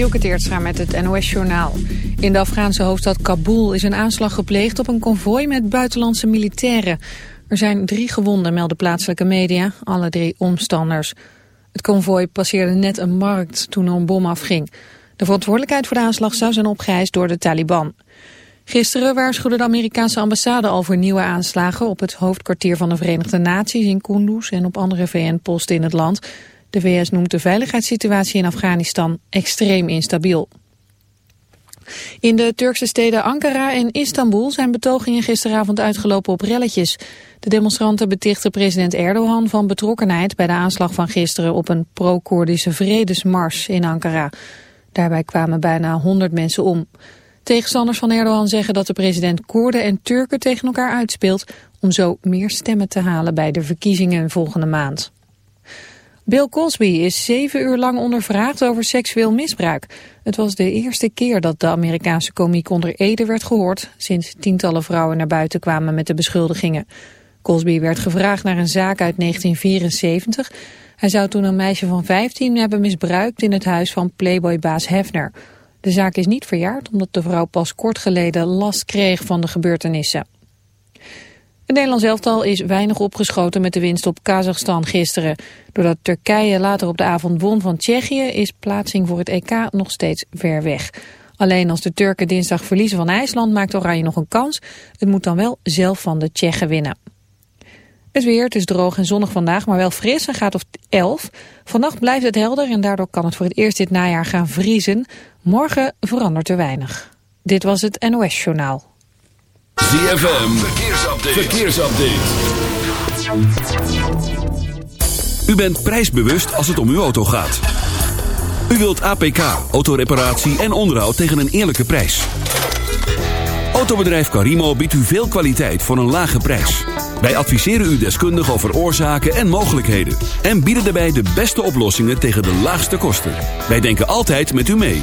Dielke Teertstra met het NOS-journaal. In de Afghaanse hoofdstad Kabul is een aanslag gepleegd op een konvooi met buitenlandse militairen. Er zijn drie gewonden, melden plaatselijke media, alle drie omstanders. Het konvooi passeerde net een markt toen er een bom afging. De verantwoordelijkheid voor de aanslag zou zijn opgeëist door de Taliban. Gisteren waarschuwde de Amerikaanse ambassade al voor nieuwe aanslagen... op het hoofdkwartier van de Verenigde Naties in Kunduz en op andere VN-posten in het land... De VS noemt de veiligheidssituatie in Afghanistan extreem instabiel. In de Turkse steden Ankara en Istanbul zijn betogingen gisteravond uitgelopen op relletjes. De demonstranten betichten president Erdogan van betrokkenheid bij de aanslag van gisteren op een pro-Koerdische vredesmars in Ankara. Daarbij kwamen bijna 100 mensen om. Tegenstanders van Erdogan zeggen dat de president Koerden en Turken tegen elkaar uitspeelt om zo meer stemmen te halen bij de verkiezingen volgende maand. Bill Cosby is zeven uur lang ondervraagd over seksueel misbruik. Het was de eerste keer dat de Amerikaanse komiek onder Ede werd gehoord... sinds tientallen vrouwen naar buiten kwamen met de beschuldigingen. Cosby werd gevraagd naar een zaak uit 1974. Hij zou toen een meisje van 15 hebben misbruikt in het huis van Playboy-baas Hefner. De zaak is niet verjaard omdat de vrouw pas kort geleden last kreeg van de gebeurtenissen. Het Nederlands elftal is weinig opgeschoten met de winst op Kazachstan gisteren. Doordat Turkije later op de avond won van Tsjechië is plaatsing voor het EK nog steeds ver weg. Alleen als de Turken dinsdag verliezen van IJsland maakt Oranje nog een kans. Het moet dan wel zelf van de Tsjechen winnen. Het weer, het is droog en zonnig vandaag, maar wel fris en gaat op 11. Vannacht blijft het helder en daardoor kan het voor het eerst dit najaar gaan vriezen. Morgen verandert er weinig. Dit was het NOS Journaal. ZFM, verkeersupdate. verkeersupdate. U bent prijsbewust als het om uw auto gaat. U wilt APK, autoreparatie en onderhoud tegen een eerlijke prijs. Autobedrijf Carimo biedt u veel kwaliteit voor een lage prijs. Wij adviseren u deskundig over oorzaken en mogelijkheden. En bieden daarbij de beste oplossingen tegen de laagste kosten. Wij denken altijd met u mee.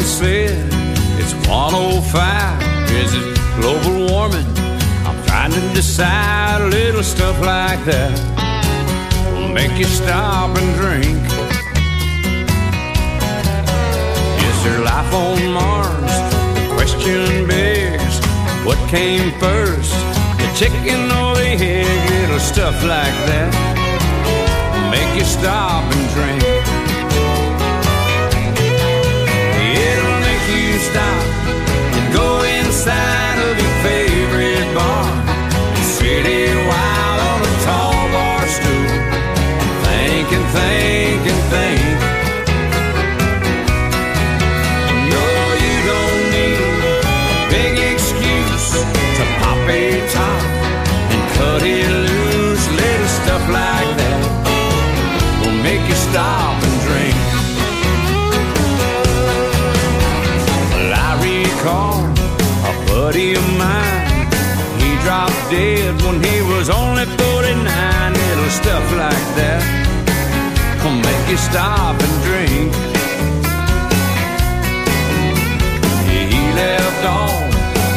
Man said it's 105. Is it global warming? I'm trying to decide little stuff like that will make you stop and drink. Is there life on Mars? The question begs, what came first? The chicken or the egg? Little stuff like that will make you stop and drink. Sit while on a tall bar stool think and think and think. No, you don't need a big excuse to pop a top and cut it loose. Little stuff like that will make you stop and drink. Well, I recall a buddy of mine. Dead when he was only 49. Little stuff like that will make you stop and drink. He left all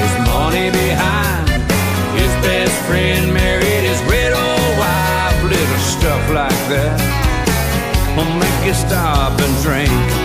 his money behind. His best friend married his widow wife. Little stuff like that will make you stop and drink.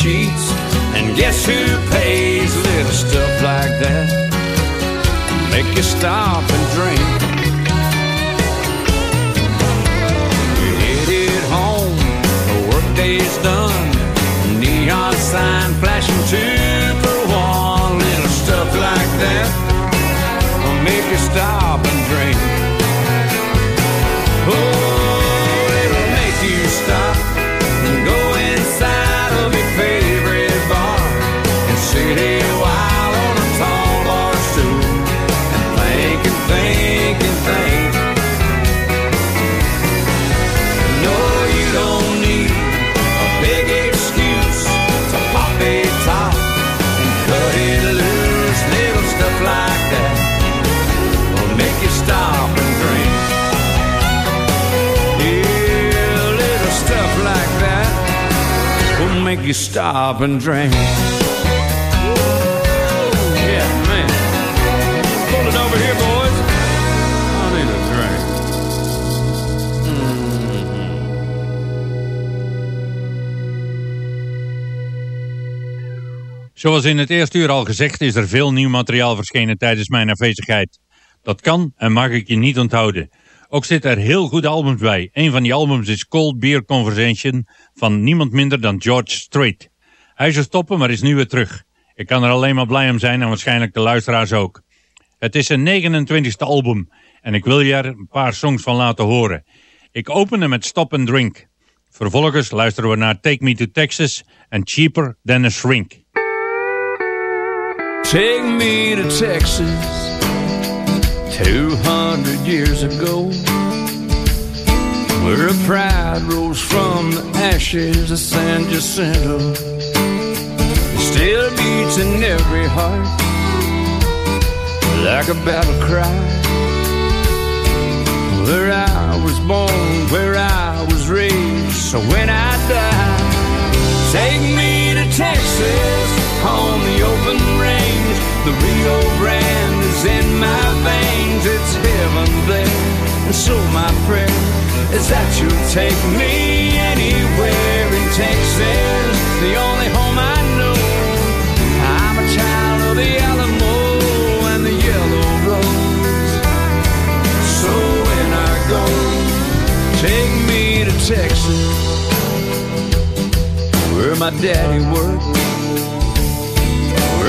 Cheats, and guess who pays little stuff like that? Make you stop and drink. You headed home, the workday's done. Neon sign flashing two you stop and drink. Yeah, man. Over here, boys. I need a drink. Zoals in het eerste uur al gezegd is er veel nieuw materiaal verschenen tijdens mijn afwezigheid. Dat kan en mag ik je niet onthouden. Ook zitten er heel goede albums bij. Een van die albums is Cold Beer Conversation van niemand minder dan George Strait. Hij zou stoppen, maar is nu weer terug. Ik kan er alleen maar blij om zijn en waarschijnlijk de luisteraars ook. Het is zijn 29e album en ik wil je er een paar songs van laten horen. Ik opende met Stop and Drink. Vervolgens luisteren we naar Take Me to Texas en Cheaper Than a Shrink. Take me to Texas 200 years ago Where a pride rose from the ashes of San Jacinto It still beats in every heart Like a battle cry Where I was born, where I was raised So when I die Take me to Texas on the open range. The Rio Grande is in my veins. It's heaven there. And so my prayer is that you'll take me anywhere in Texas. The only home I know. I'm a child of the Alamo and the Yellow Rose. So when I go, take me to Texas where my daddy worked,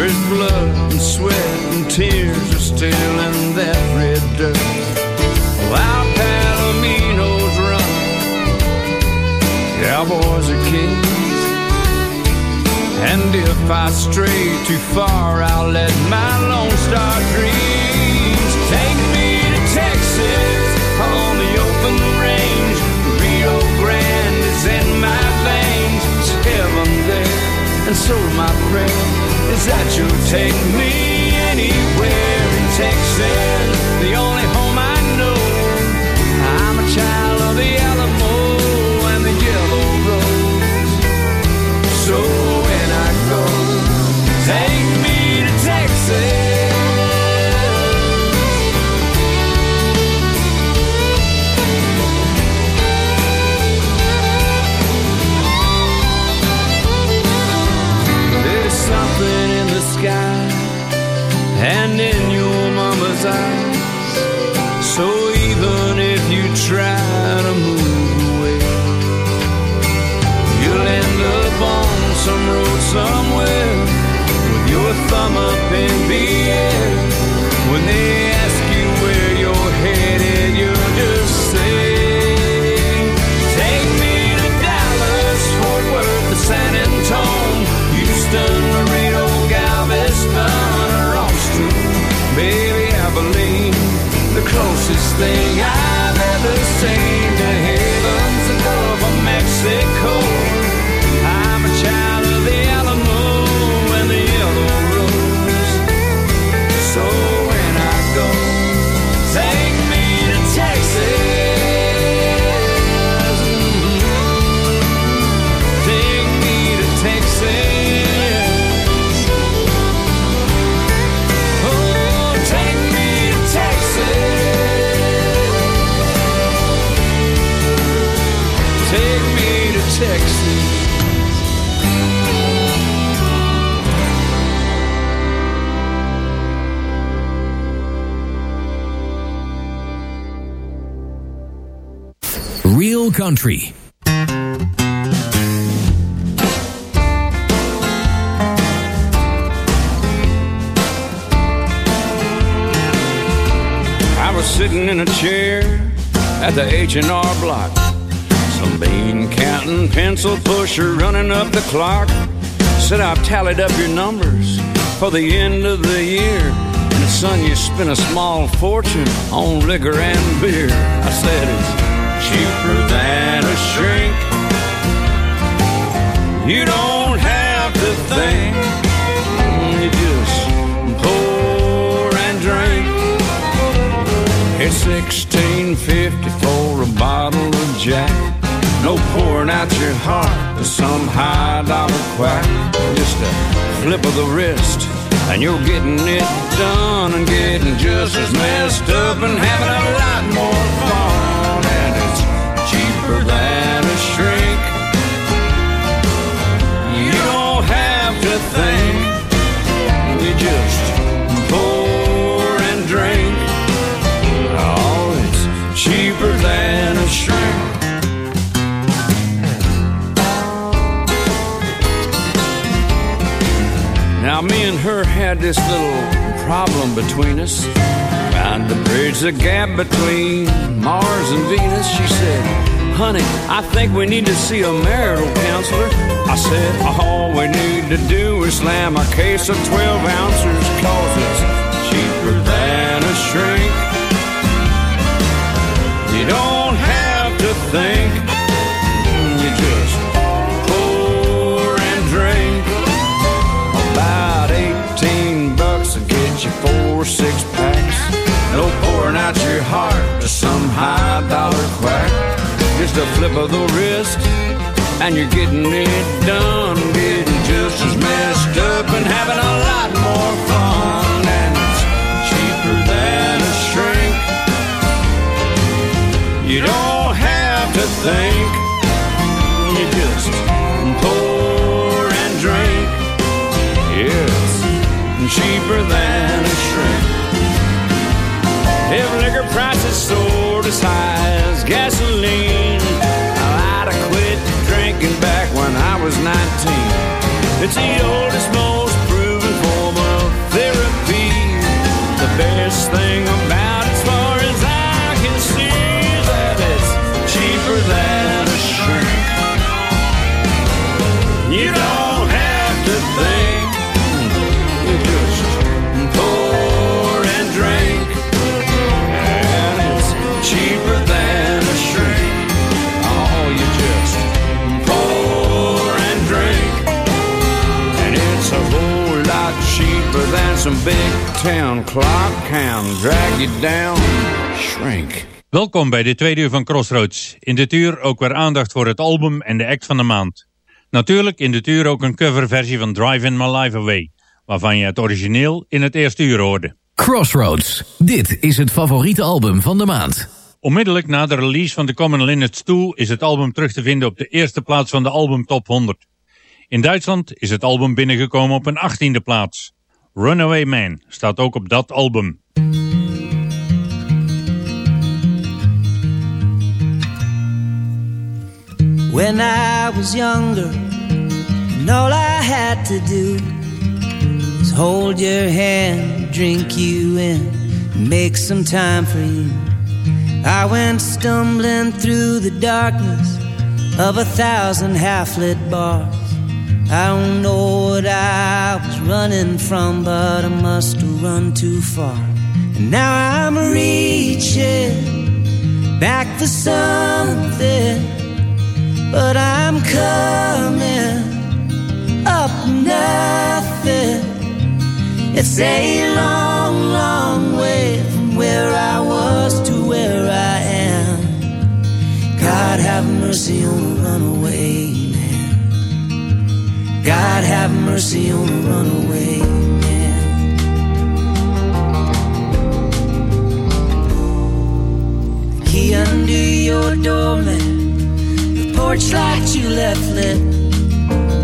where his blood and sweat and tears are still in that red dirt. While Palominos run, cowboys are kings. And if I stray too far, I'll let my Lone Star dreams take me to Texas on the open range. Rio Grande is in my veins. It's heaven there, and so my prayer is that you'll take me anywhere in Texas, Country. I was sitting in a chair at the H&R block. Some bean counting pencil pusher running up the clock. Said I've tallied up your numbers for the end of the year. And son, you spent a small fortune on liquor and beer. I said it's cheaper than a shrink. You don't have to think. You just pour and drink. It's sixteen fifty for a bottle of Jack. No pouring out your heart to some high dollar quack. Just a flip of the wrist, and you're getting it done and getting just as messed up and having a lot more fun. And than a shrink. You don't have to think. You just pour and drink. Oh, it's cheaper than a shrink. Now, me and her had this little problem between us. Trying to bridge the gap between Mars and Venus. She said, Honey, I think we need to see a marital counselor. I said, All we need to do is slam a case of 12 ounces, cause it's cheaper than a shrink. You don't have to think, you just pour and drink. About 18 bucks will get you four six packs. No pouring out your heart to some high dollar quack. Just a flip of the wrist, and you're getting it done. Getting just as messed up and having a lot more fun. And it's cheaper than a shrink. You don't have to think. You just pour and drink. Yes, cheaper than a shrink. If liquor prices soared as high as gasoline, I'd have quit drinking back when I was 19. It's the oldest, most proven form of therapy. The best thing about some big town clock can drag you down. Shrink. Welkom bij de tweede uur van Crossroads. In dit uur ook weer aandacht voor het album en de act van de maand. Natuurlijk in dit uur ook een coverversie van Driving My Life Away, waarvan je het origineel in het eerste uur hoorde. Crossroads. Dit is het favoriete album van de maand. Onmiddellijk na de release van The Common Linnets 2 is het album terug te vinden op de eerste plaats van de album Top 100. In Duitsland is het album binnengekomen op een 18e plaats. Runaway Man staat ook op dat album. When I was younger, and all I had to do was hold your hand, drink you in, make some time for you. I went stumbling through the darkness of a thousand half lit bars. I don't know what I was running from, but I must have run too far. And now I'm reaching back for something but I'm coming up nothing. It's a long, long way from where I was to where I am. God have mercy on a God have mercy on a runaway man. The key under your doormat, the porch light you left lit.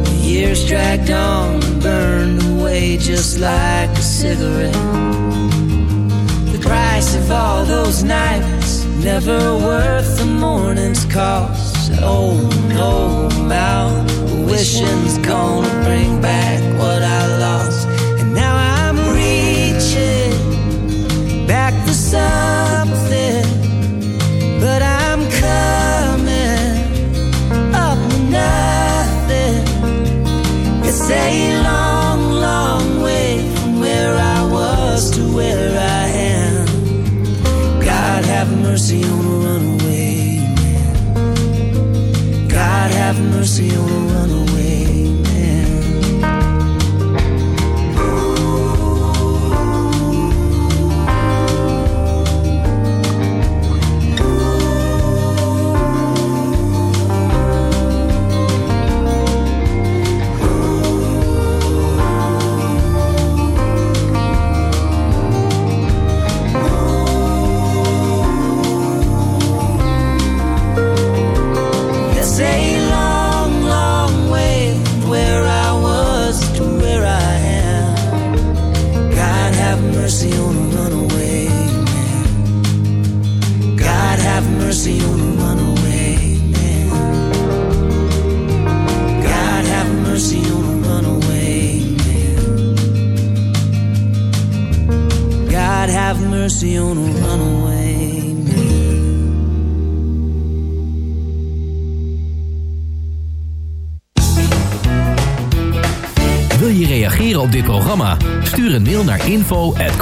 The years dragged on and burned away just like a cigarette. The price of all those nights never worth the morning's cost. Oh no wishing's gonna bring back what I lost. And now I'm reaching back for something, but I'm coming up with nothing. It's a long, long way from where I was to where I am. God have mercy on a runaway. have mercy on a runaway.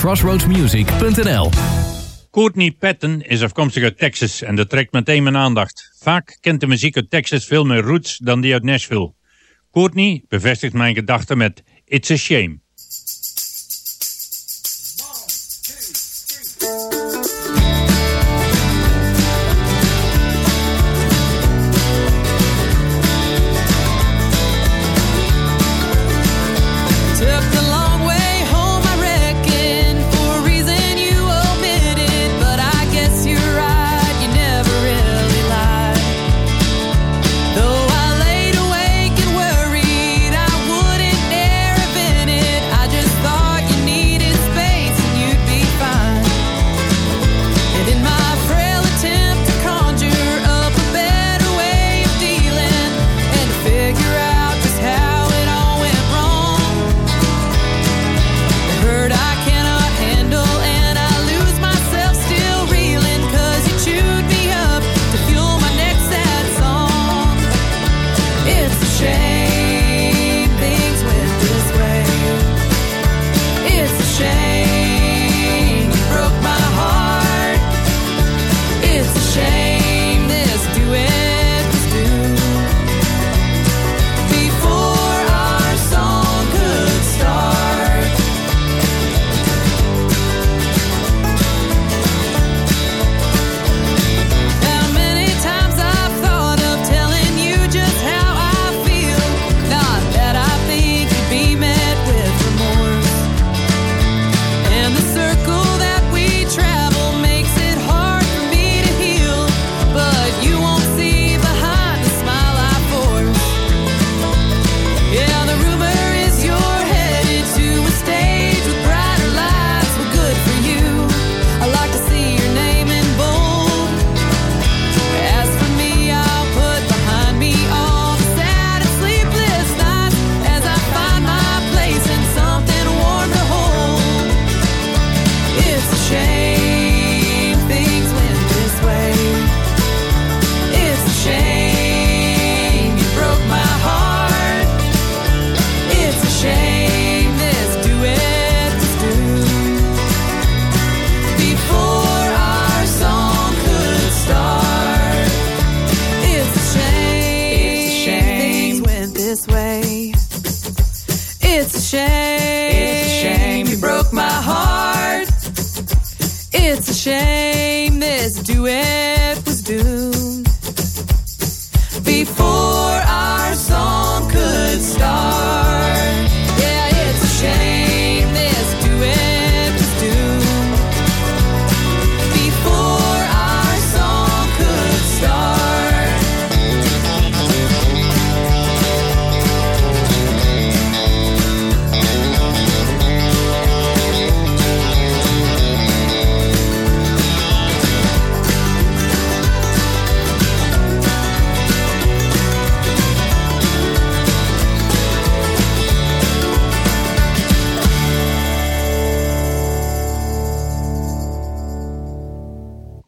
crossroadsmusic.nl Courtney Patton is afkomstig uit Texas en dat trekt meteen mijn aandacht. Vaak kent de muziek uit Texas veel meer roots dan die uit Nashville. Courtney bevestigt mijn gedachten met It's a Shame.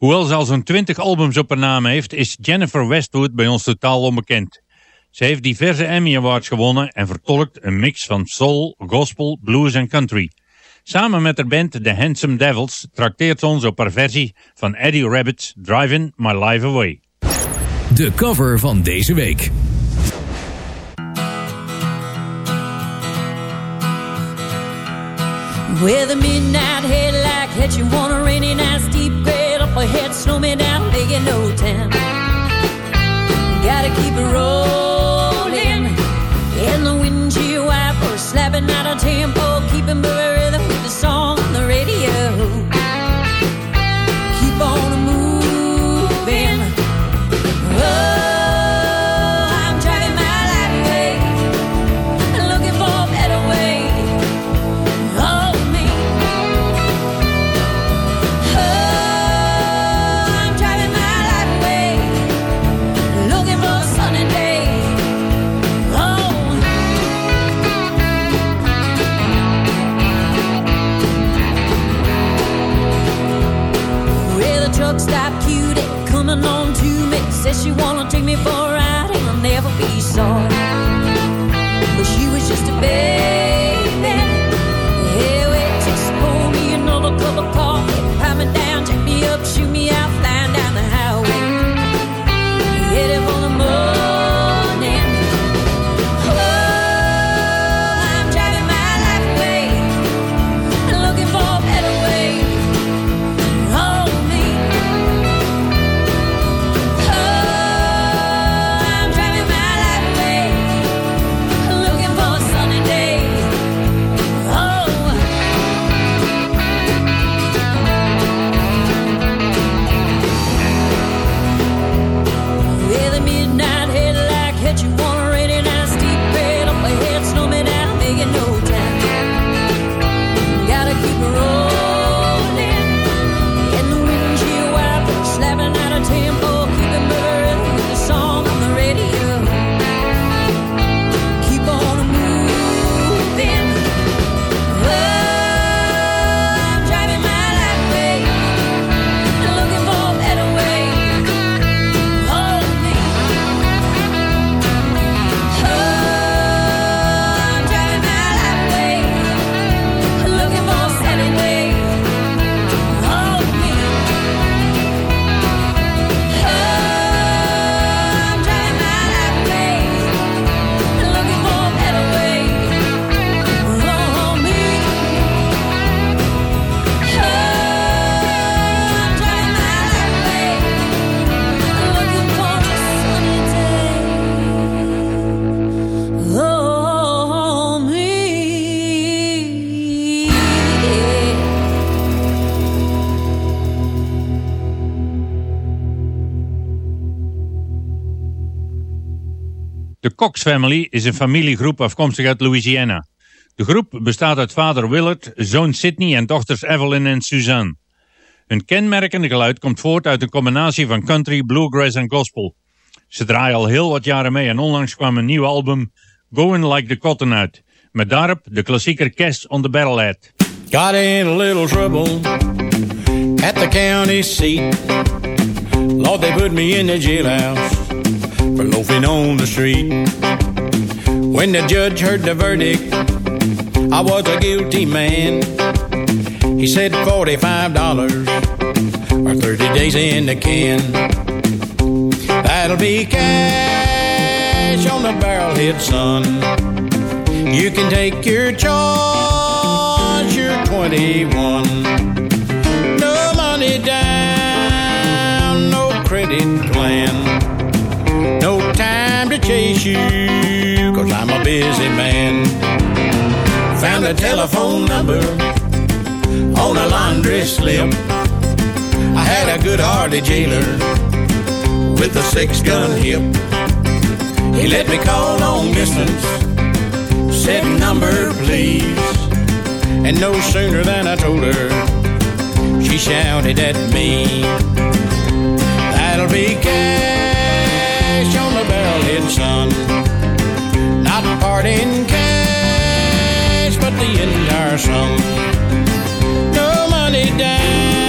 Hoewel ze al zo'n 20 albums op haar naam heeft, is Jennifer Westwood bij ons totaal onbekend. Ze heeft diverse Emmy Awards gewonnen en vertolkt een mix van soul, gospel, blues en country. Samen met haar band The Handsome Devils trakteert ze ons op haar versie van Eddie Rabbit's Driving My Life Away. De cover van deze week. With a midnight headlight you on a rainy night, steep grade up ahead, slow me down, in no time. Gotta keep it rolling. In the windshield wiper, slapping out a tempo, keeping the Truck stop cutie coming on to me. Says she wanna take me for a ride and I'll never be sorry. But she was just a baby. Cox Family is een familiegroep afkomstig uit Louisiana. De groep bestaat uit vader Willard, zoon Sidney en dochters Evelyn en Suzanne. Hun kenmerkende geluid komt voort uit een combinatie van country, bluegrass en gospel. Ze draaien al heel wat jaren mee en onlangs kwam een nieuw album Going Like the Cotton uit. Met daarop de klassieker Cash on the Battle Head. Got in a little trouble at the county seat. Lord, they put me in the jailhouse for loafing on the street. When the judge heard the verdict, I was a guilty man. He said $45 or 30 days in the can. That'll be cash on the barrelhead, son. You can take your choice, you're 21. No money down, no credit chase you, cause I'm a busy man. Found a telephone number on a laundry slip. I had a good hearted jailer with a six gun hip. He let me call long distance, said number please. And no sooner than I told her, she shouted at me. That'll be cash son. Not part in cash, but the entire sum. No money down,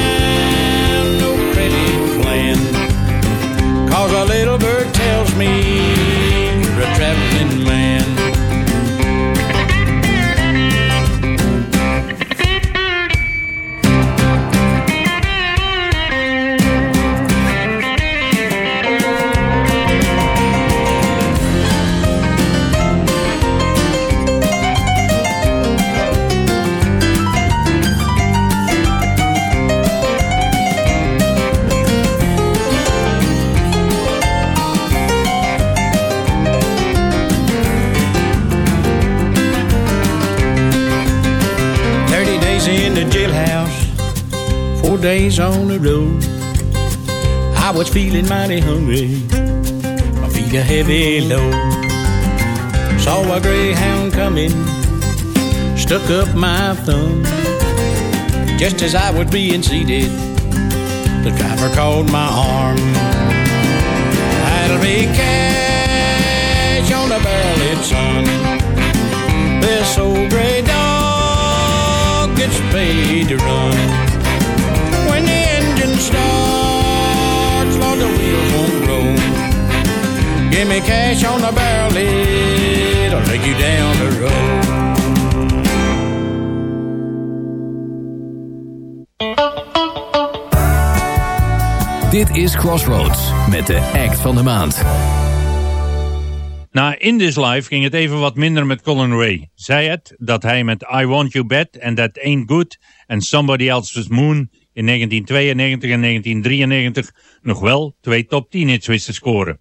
chances I was being seated. The driver caught my arm. That'll be cash on the barrel, son. This old gray dog gets paid to run. When the engine starts, Lord, the wheels won't roll. Give me cash on the barrel, I'll take you down the road. Crossroads met de act van de maand. Na In This Life ging het even wat minder met Colin Ray. Zij het dat hij met I Want You Bad and That Ain't Good en Somebody Else's Moon in 1992 en 1993 nog wel twee top 10 hits wist te scoren.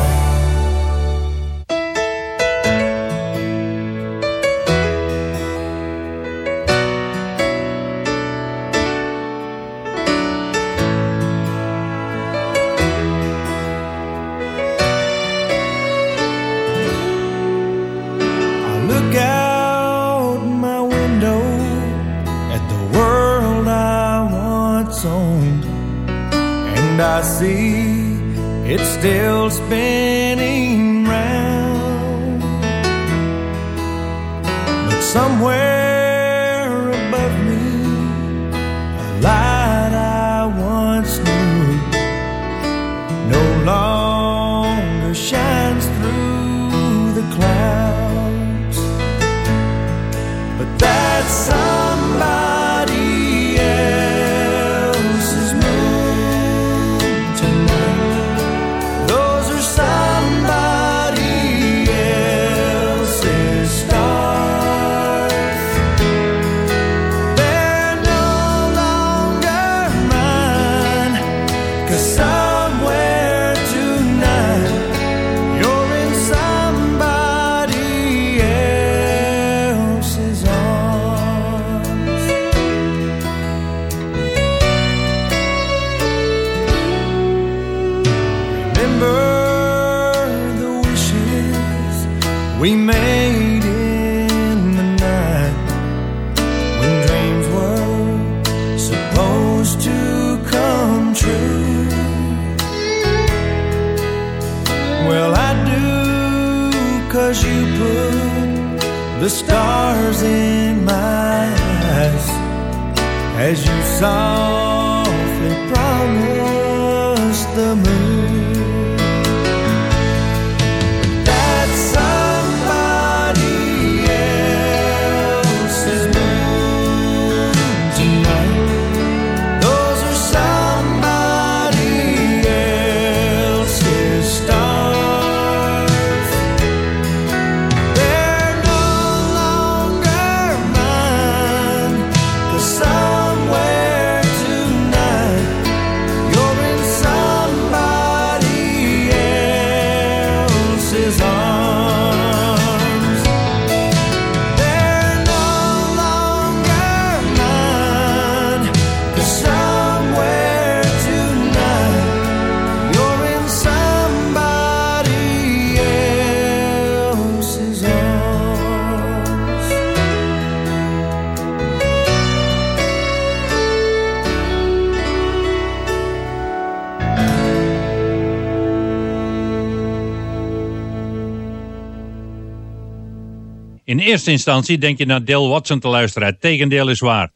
Eerste instantie denk je naar Dale Watson te luisteren. Het tegendeel is waar.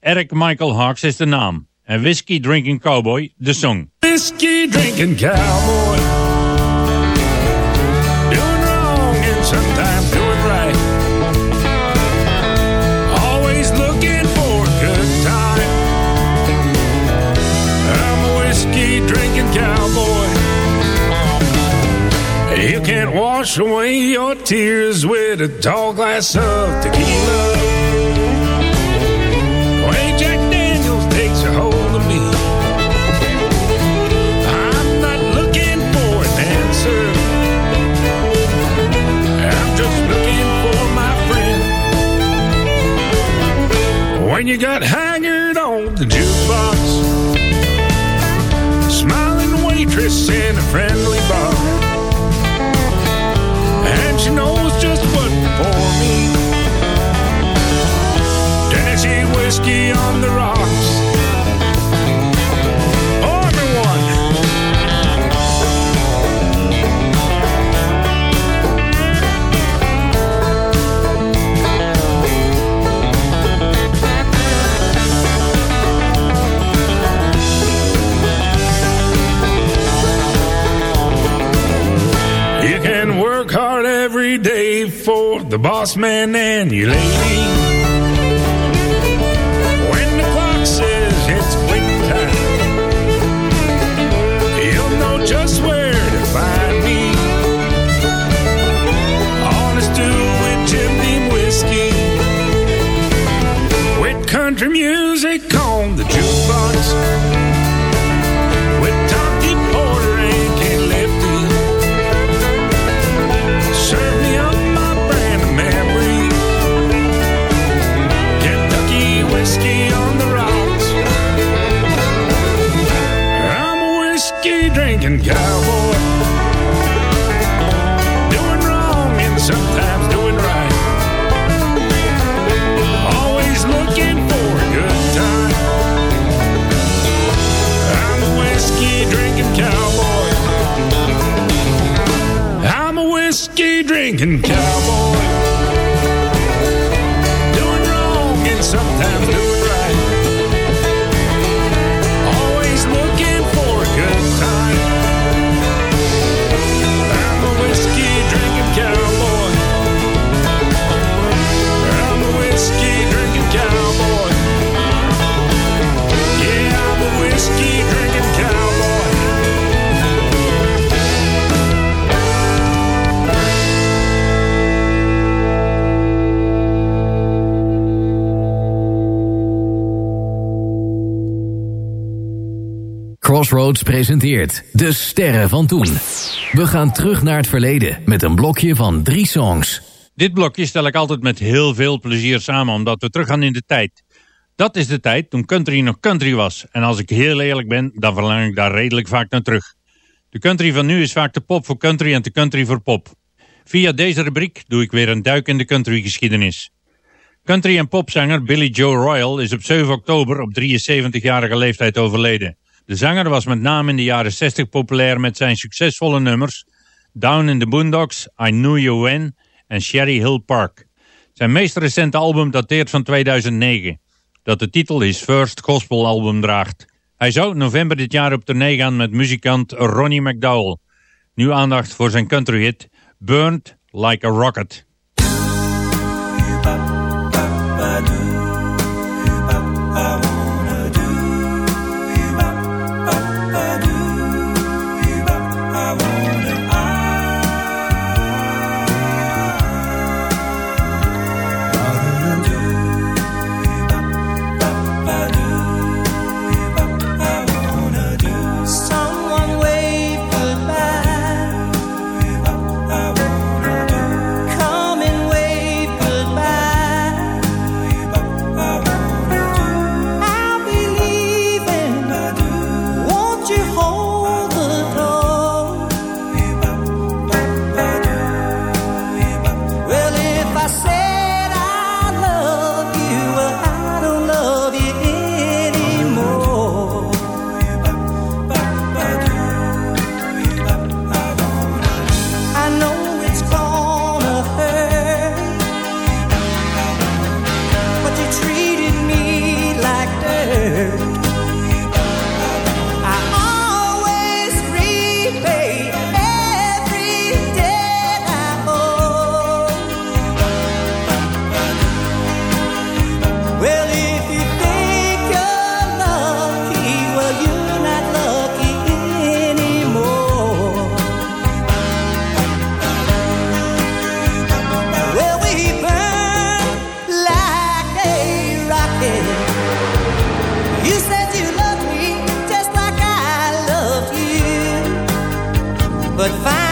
Eric Michael Hawks is de naam. En Whiskey Drinking Cowboy de song. Whiskey drinking cowboy. Can't wash away your tears with a tall glass of tequila. Oh, the way Jack Daniels takes a hold of me. I'm not looking for an answer. I'm just looking for my friend. When you got haggard on the jukebox, smiling waitress in a friendly knows just what to pour me. Tennessee whiskey on the rocks. The boss man and your lady. When the clock says it's time, you'll know just where to find me. On a with whiskey, with country music on the jukebox, presenteert De Sterren van Toen. We gaan terug naar het verleden met een blokje van drie songs. Dit blokje stel ik altijd met heel veel plezier samen, omdat we teruggaan in de tijd. Dat is de tijd toen country nog country was. En als ik heel eerlijk ben, dan verlang ik daar redelijk vaak naar terug. De country van nu is vaak de pop voor country en de country voor pop. Via deze rubriek doe ik weer een duik in de countrygeschiedenis. Country- en popzanger Billy Joe Royal is op 7 oktober op 73-jarige leeftijd overleden. De zanger was met name in de jaren 60 populair met zijn succesvolle nummers Down in the Boondocks, I Knew You When en Sherry Hill Park. Zijn meest recente album dateert van 2009, dat de titel His First Gospel Album draagt. Hij zou november dit jaar op tournee gaan met muzikant Ronnie McDowell. Nu aandacht voor zijn country hit Burned Like a Rocket. But find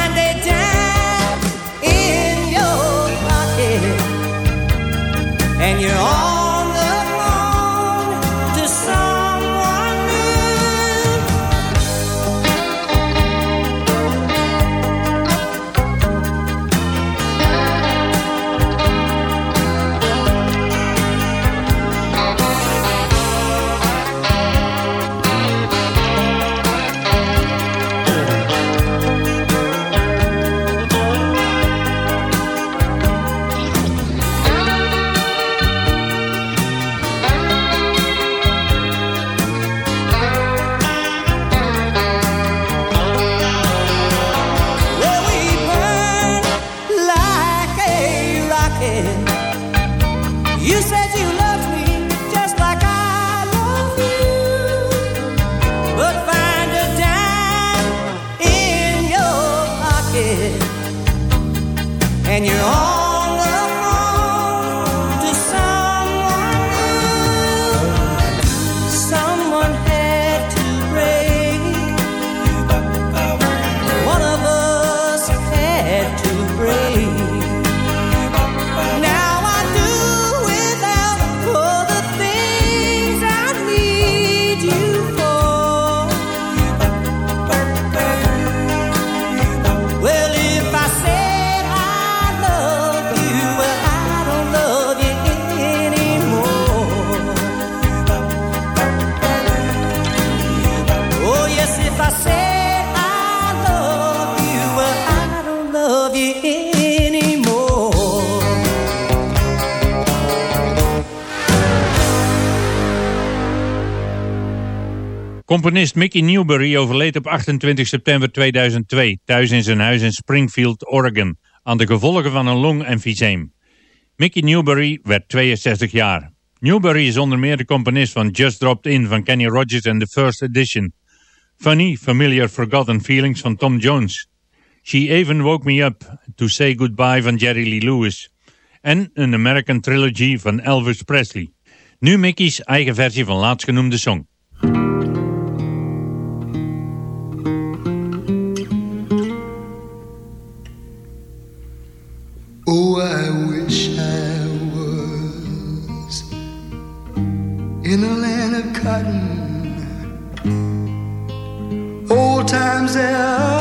Componist Mickey Newbury overleed op 28 september 2002 thuis in zijn huis in Springfield, Oregon, aan de gevolgen van een longemfyseem. Mickey Newbury werd 62 jaar. Newbury is onder meer de componist van Just Dropped In van Kenny Rogers en The First Edition. Funny, Familiar Forgotten Feelings van Tom Jones. She Even Woke Me Up to Say Goodbye van Jerry Lee Lewis. En een American Trilogy van Elvis Presley. Nu Mickey's eigen versie van laatstgenoemde song. Old times they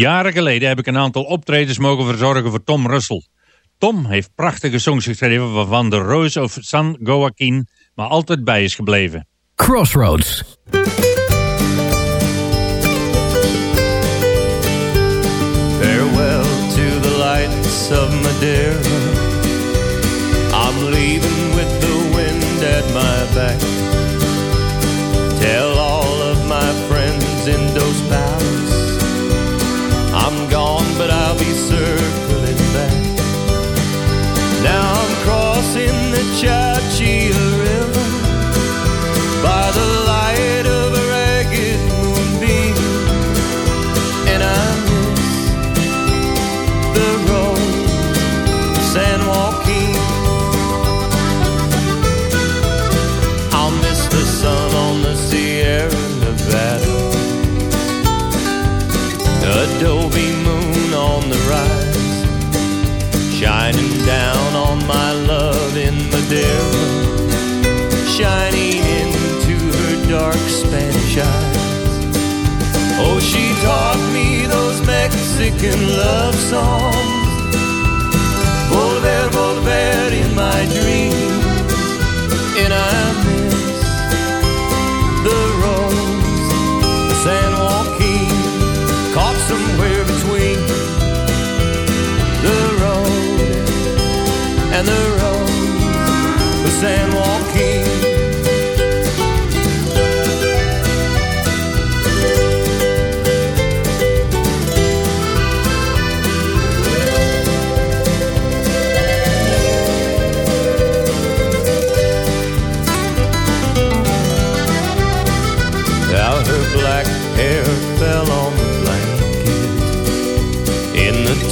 Jaren geleden heb ik een aantal optredens mogen verzorgen voor Tom Russell. Tom heeft prachtige songs geschreven waarvan de Rose of San Joaquin maar altijd bij is gebleven. Crossroads. Mexican love songs. Volver, volver in my dreams, and I miss the rose, the San Joaquin, caught somewhere between the road and the rose, the San Joaquin.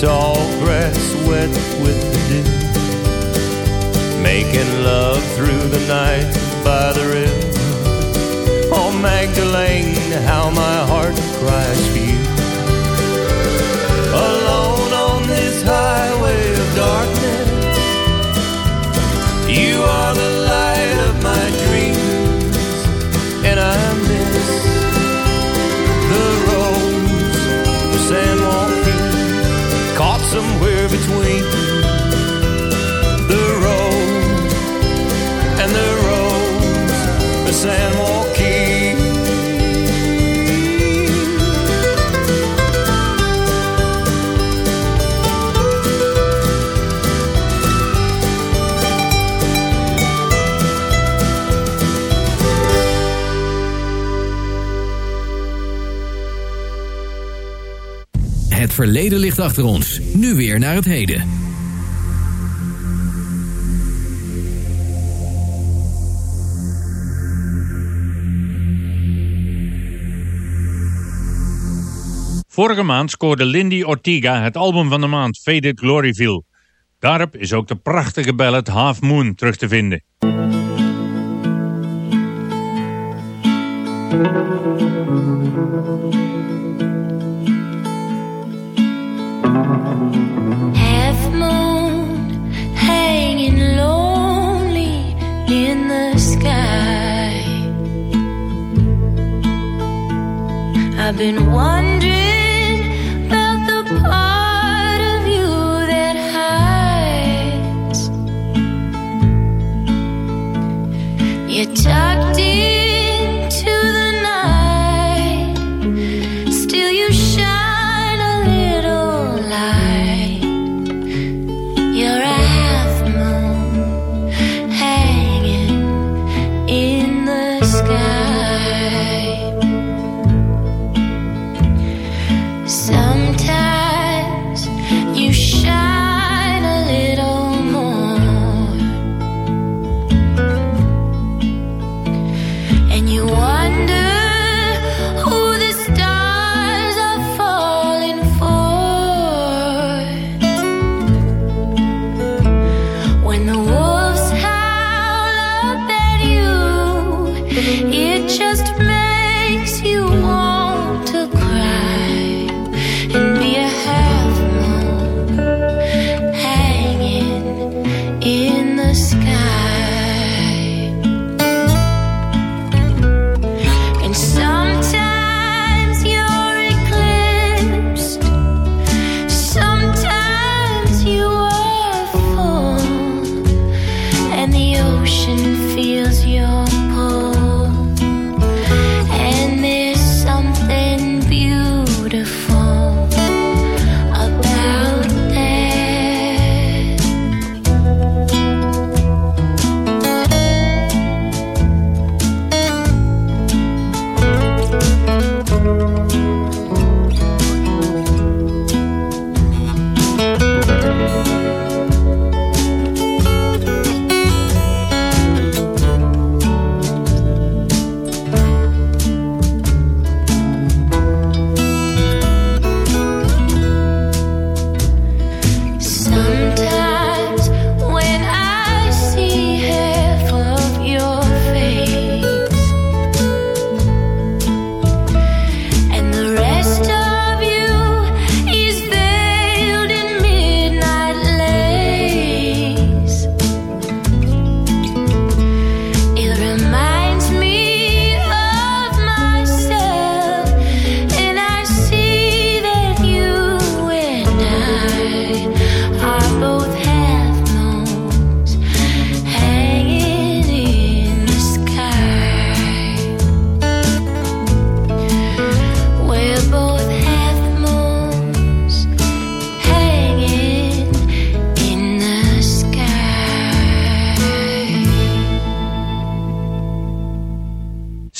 Tall grass wet with the dew. Making love through the night by the river. Oh, Magdalene, how my heart Het verleden ligt achter ons. Nu weer naar het heden. Vorige maand scoorde Lindy Ortiga het album van de maand Faded Gloryville. Daarop is ook de prachtige ballad Half Moon terug te vinden. Half moon hanging lonely in the sky. I've been wondering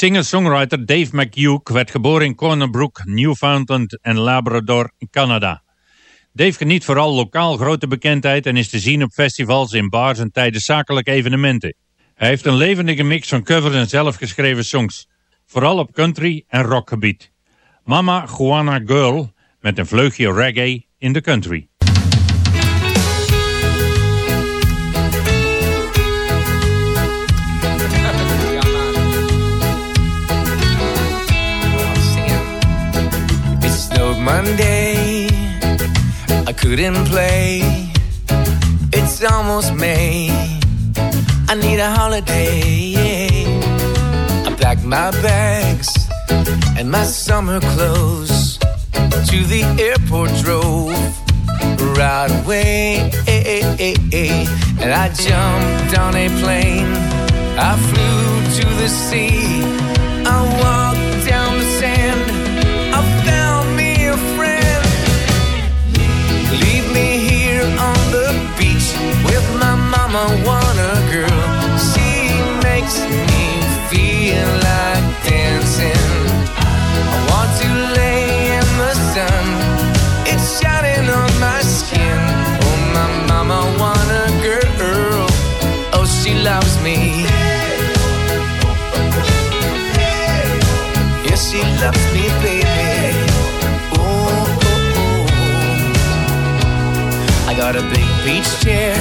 Singer-songwriter Dave McHugh werd geboren in Corner Brook, Newfoundland en Labrador, Canada. Dave geniet vooral lokaal grote bekendheid en is te zien op festivals, in bars en tijdens zakelijke evenementen. Hij heeft een levendige mix van covers en zelfgeschreven songs, vooral op country en rockgebied. Mama Juana Girl met een vleugje reggae in de country. Snowed Monday. I couldn't play. It's almost May. I need a holiday. I packed my bags and my summer clothes. To the airport drove right away. And I jumped on a plane. I flew to the sea. A big beach chair.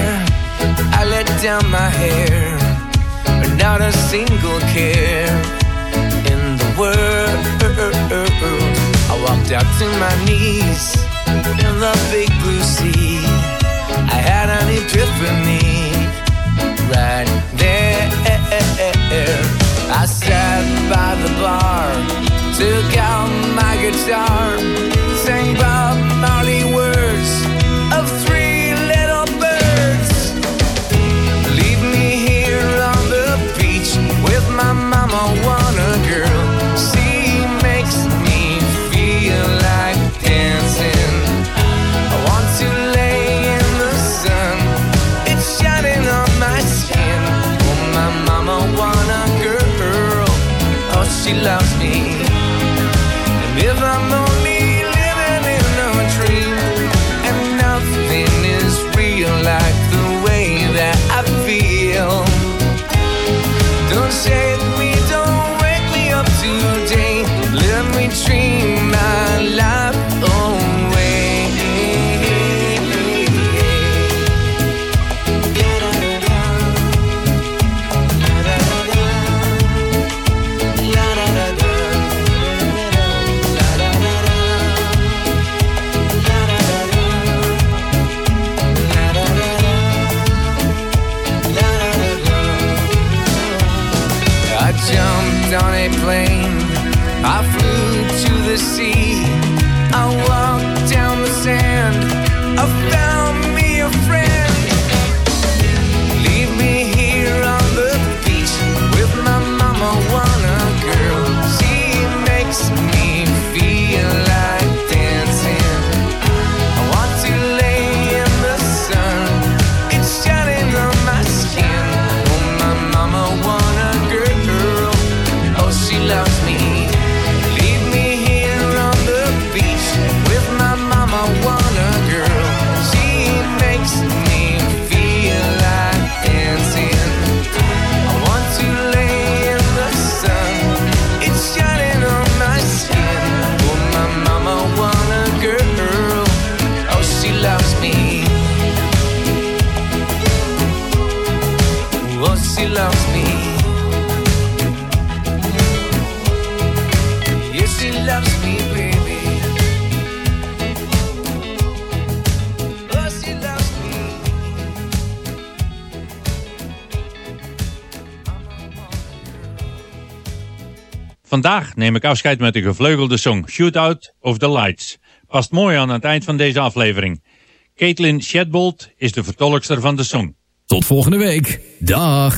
I let down my hair. Not a single care in the world. I walked out to my knees in the big blue sea. I had an epiphany right there. I sat by the bar, took out my guitar, neem ik afscheid met de gevleugelde song Shootout of the Lights. Past mooi aan het eind van deze aflevering. Caitlin Shedbold is de vertolkster van de song. Tot volgende week. Dag.